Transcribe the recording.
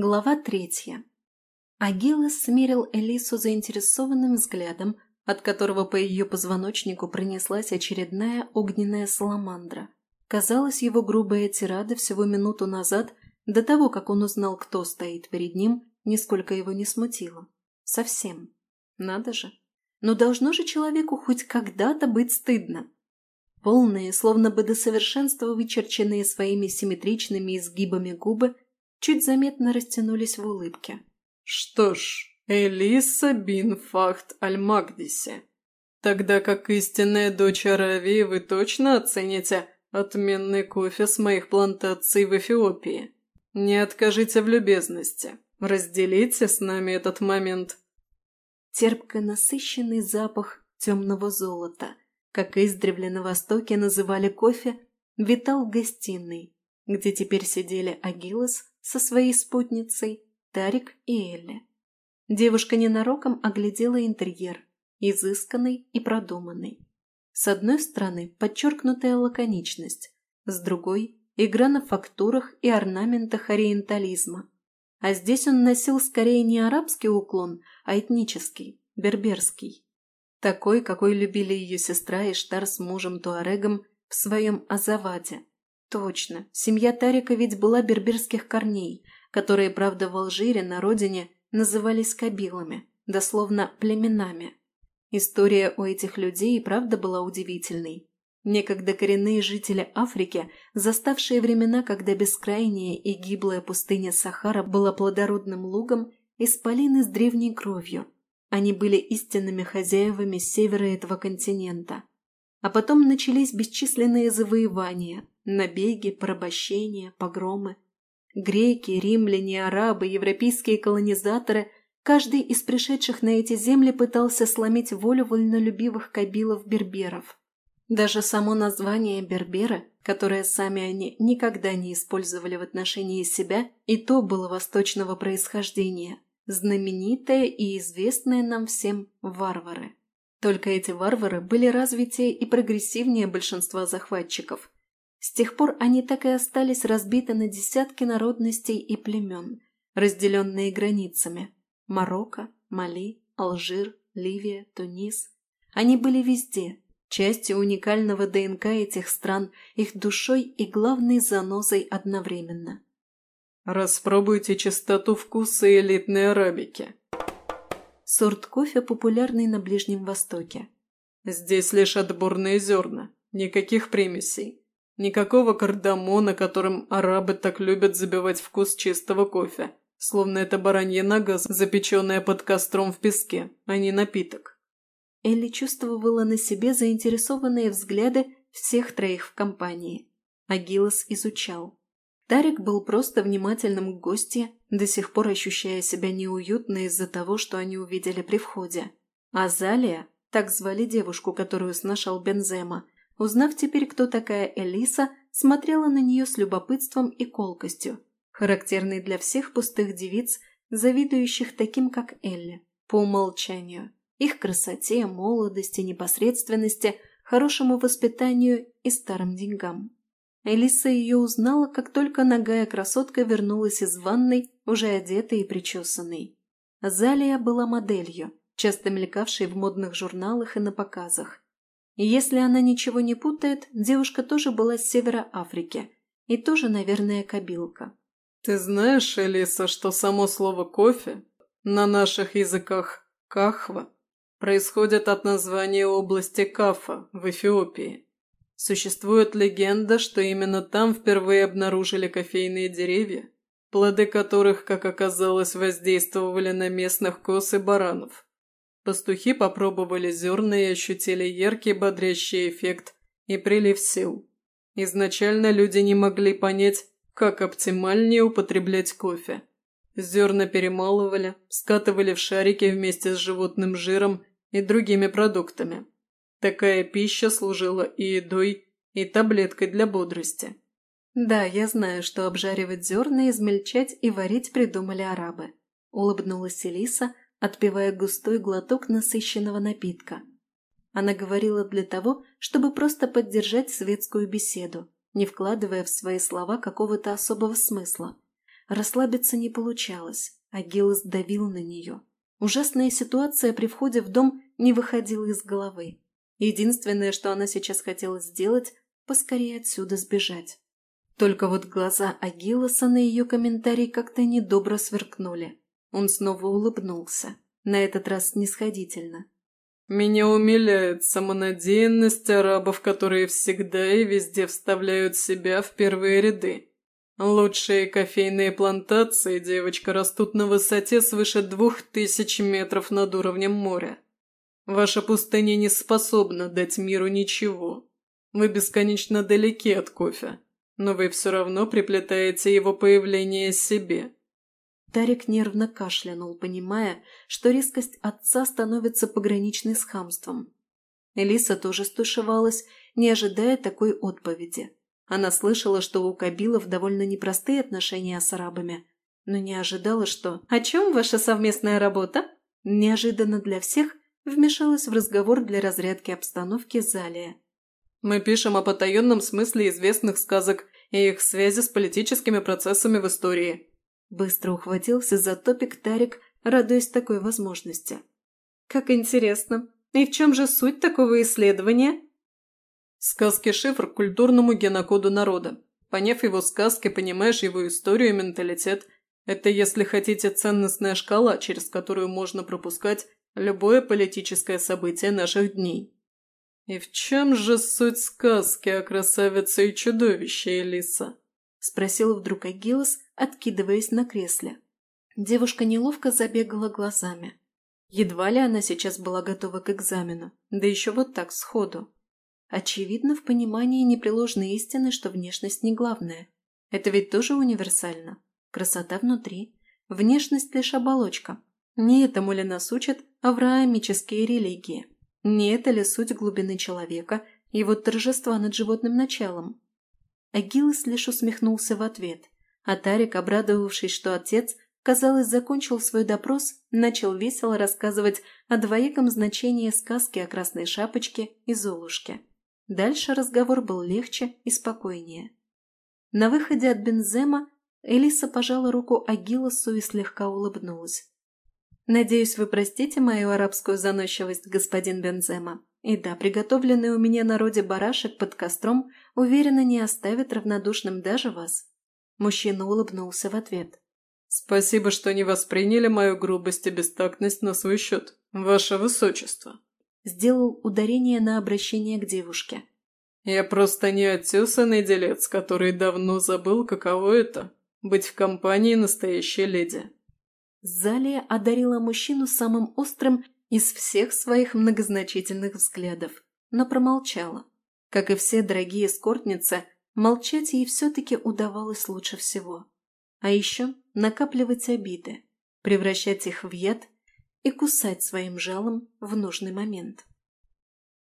Глава третья. Агилес смерил Элису заинтересованным взглядом, от которого по ее позвоночнику пронеслась очередная огненная саламандра. Казалось, его грубая тирада всего минуту назад, до того, как он узнал, кто стоит перед ним, нисколько его не смутила. Совсем. Надо же. Но должно же человеку хоть когда-то быть стыдно. Полные, словно бы до совершенства вычерченные своими симметричными изгибами губы – чуть заметно растянулись в улыбке. «Что ж, Элиса Бинфахт Аль-Магдиси, тогда как истинная дочь Аравии вы точно оцените отменный кофе с моих плантаций в Эфиопии. Не откажите в любезности, разделите с нами этот момент». Терпко насыщенный запах темного золота, как издревле на Востоке называли кофе, витал в гостиной, где теперь сидели Агилос со своей спутницей Тарик и Элли. Девушка ненароком оглядела интерьер, изысканный и продуманный. С одной стороны, подчеркнутая лаконичность, с другой – игра на фактурах и орнаментах ориентализма. А здесь он носил скорее не арабский уклон, а этнический, берберский. Такой, какой любили ее сестра Иштар с мужем Туарегом в своем Азаваде. Точно, семья Тарика ведь была берберских корней, которые, правда, в Алжире, на родине, назывались кабилами, дословно племенами. История у этих людей и правда была удивительной. Некогда коренные жители Африки, заставшие времена, когда бескрайняя и гиблая пустыня Сахара была плодородным лугом, исполины с древней кровью. Они были истинными хозяевами севера этого континента. А потом начались бесчисленные завоевания, набеги, порабощения, погромы. Греки, римляне, арабы, европейские колонизаторы – каждый из пришедших на эти земли пытался сломить волю вольнолюбивых кабилов-берберов. Даже само название «берберы», которое сами они никогда не использовали в отношении себя, и то было восточного происхождения, знаменитое и известное нам всем «варвары». Только эти варвары были развитее и прогрессивнее большинства захватчиков. С тех пор они так и остались разбиты на десятки народностей и племен, разделенные границами – Марокко, Мали, Алжир, Ливия, Тунис. Они были везде, частью уникального ДНК этих стран, их душой и главной занозой одновременно. «Распробуйте чистоту вкуса элитной арабики», Сорт кофе популярный на Ближнем Востоке. Здесь лишь отборные зерна, никаких примесей. Никакого кардамона, которым арабы так любят забивать вкус чистого кофе, словно это баранья нога, запеченная под костром в песке, а не напиток. Элли чувствовала на себе заинтересованные взгляды всех троих в компании. Агилос изучал. Тарик был просто внимательным к гостье, до сих пор ощущая себя неуютно из-за того, что они увидели при входе. А Залия, так звали девушку, которую сношал Бензема, узнав теперь, кто такая Элиса, смотрела на нее с любопытством и колкостью, характерной для всех пустых девиц, завидующих таким, как Элли, по умолчанию, их красоте, молодости, непосредственности, хорошему воспитанию и старым деньгам. Элиса ее узнала, как только ногая красотка вернулась из ванной, уже одетой и причесанной. Залия была моделью, часто мелькавшей в модных журналах и на показах. И если она ничего не путает, девушка тоже была с севера Африки. И тоже, наверное, кабилка. «Ты знаешь, Элиса, что само слово «кофе» на наших языках «кахва» происходит от названия области Кафа в Эфиопии?» Существует легенда, что именно там впервые обнаружили кофейные деревья, плоды которых, как оказалось, воздействовали на местных коз и баранов. Пастухи попробовали зерна и ощутили яркий бодрящий эффект и прилив сил. Изначально люди не могли понять, как оптимальнее употреблять кофе. Зерна перемалывали, скатывали в шарики вместе с животным жиром и другими продуктами. Такая пища служила и едой, и таблеткой для бодрости. «Да, я знаю, что обжаривать зерна, измельчать и варить придумали арабы», – улыбнулась Элиса, отпивая густой глоток насыщенного напитка. Она говорила для того, чтобы просто поддержать светскую беседу, не вкладывая в свои слова какого-то особого смысла. Расслабиться не получалось, а Гиллес давил на нее. Ужасная ситуация при входе в дом не выходила из головы. Единственное, что она сейчас хотела сделать, поскорее отсюда сбежать. Только вот глаза Агилоса на ее комментарий как-то недобро сверкнули. Он снова улыбнулся, на этот раз снисходительно. «Меня умиляет самонадеянность арабов, которые всегда и везде вставляют себя в первые ряды. Лучшие кофейные плантации, девочка, растут на высоте свыше двух тысяч метров над уровнем моря. Ваша пустыня не способна дать миру ничего. Вы бесконечно далеки от кофе, но вы все равно приплетаете его появление себе». Тарик нервно кашлянул, понимая, что резкость отца становится пограничной с хамством. Элиса тоже стушевалась, не ожидая такой отповеди. Она слышала, что у Кабилов довольно непростые отношения с арабами, но не ожидала, что «О чем ваша совместная работа?» Неожиданно для всех вмешалась в разговор для разрядки обстановки Залия. «Мы пишем о потаенном смысле известных сказок и их связи с политическими процессами в истории». Быстро ухватился за топик Тарик, радуясь такой возможности. «Как интересно! И в чем же суть такого исследования?» Сказки шифр к культурному генокоду народа. Поняв его сказки, понимаешь его историю и менталитет. Это, если хотите, ценностная шкала, через которую можно пропускать любое политическое событие наших дней. И в чем же суть сказки о красавице и чудовище, Элиса? Спросил вдруг Агилос, откидываясь на кресле. Девушка неловко забегала глазами. Едва ли она сейчас была готова к экзамену, да еще вот так сходу. Очевидно, в понимании непреложной истины, что внешность не главное. Это ведь тоже универсально. Красота внутри. Внешность лишь оболочка. Не этому ли нас учат авраамические религии? Не это ли суть глубины человека, его торжества над животным началом? Агилос лишь усмехнулся в ответ, а Тарик, обрадовавшись, что отец, казалось, закончил свой допрос, начал весело рассказывать о двояком значении сказки о Красной Шапочке и Золушке. Дальше разговор был легче и спокойнее. На выходе от Бензема Элиса пожала руку Агилосу и слегка улыбнулась. «Надеюсь, вы простите мою арабскую заносчивость, господин Бензема. И да, приготовленный у меня на роде барашек под костром уверенно не оставит равнодушным даже вас». Мужчина улыбнулся в ответ. «Спасибо, что не восприняли мою грубость и бестактность на свой счет, ваше высочество» сделал ударение на обращение к девушке. «Я просто не отесанный делец, который давно забыл, каково это – быть в компании настоящей леди». Залия одарила мужчину самым острым из всех своих многозначительных взглядов, но промолчала. Как и все дорогие скортницы, молчать ей все-таки удавалось лучше всего. А еще накапливать обиды, превращать их в яд и кусать своим жалом в нужный момент.